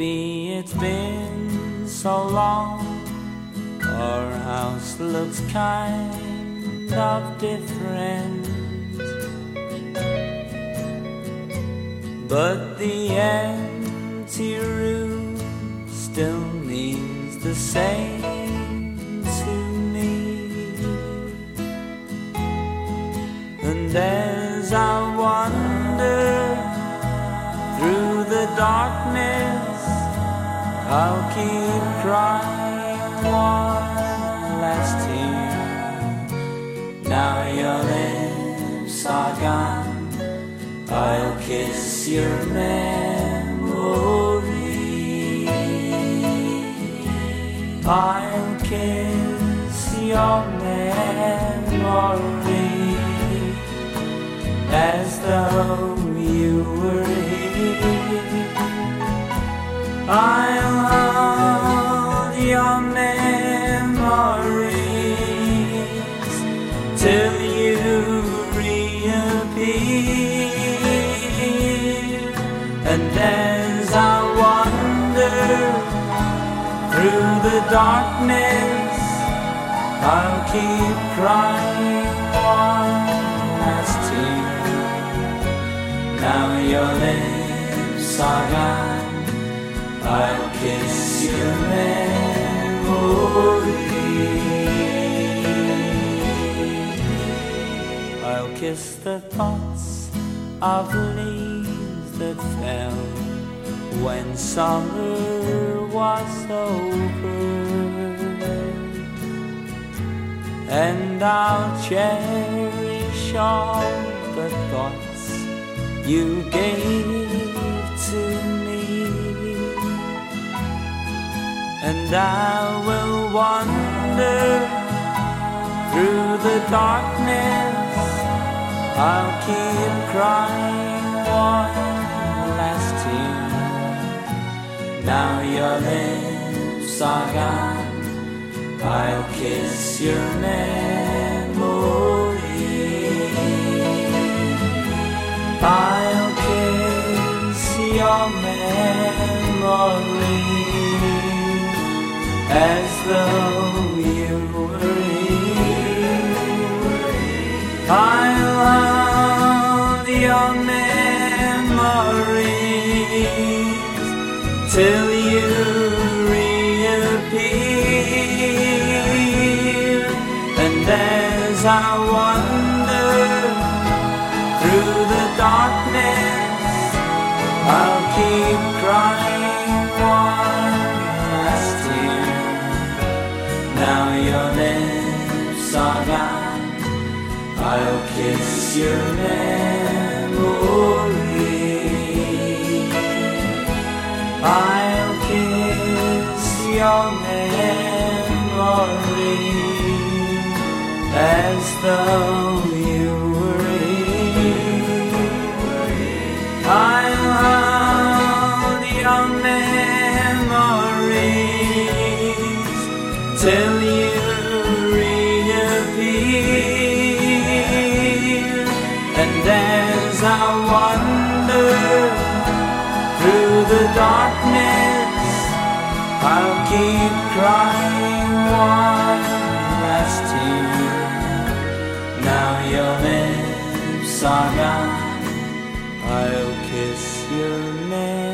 Maybe it's been so long, our house looks kind of different. But the empty room still means the same to me. And as I wander through the darkness, I'll keep crying one last tear. Now your lips are gone. I'll kiss your memory. I'll kiss your memory as though you were here. I'll hold your memories till you reappear. And as I wander through the darkness, I'll keep crying one last tear. Now your lips are gone, I'll kiss your memory. I'll kiss the thoughts of leaves that fell when summer was over. And I'll cherish all the thoughts you gave And I will wander through the darkness. I'll keep crying one last tear. Now your lips are gone. I'll kiss your memory. I'll kiss your memory as though you were here. I'll hold your memories till you reappear. And as I wander through the darkness, I'll keep crying I'll kiss your memory. I'll kiss your memory as though you were here. I'll hold your memories till you reappear. Sometimes I wander through the darkness I'll keep crying one last tear. Now your lips are gone. I'll kiss your memory.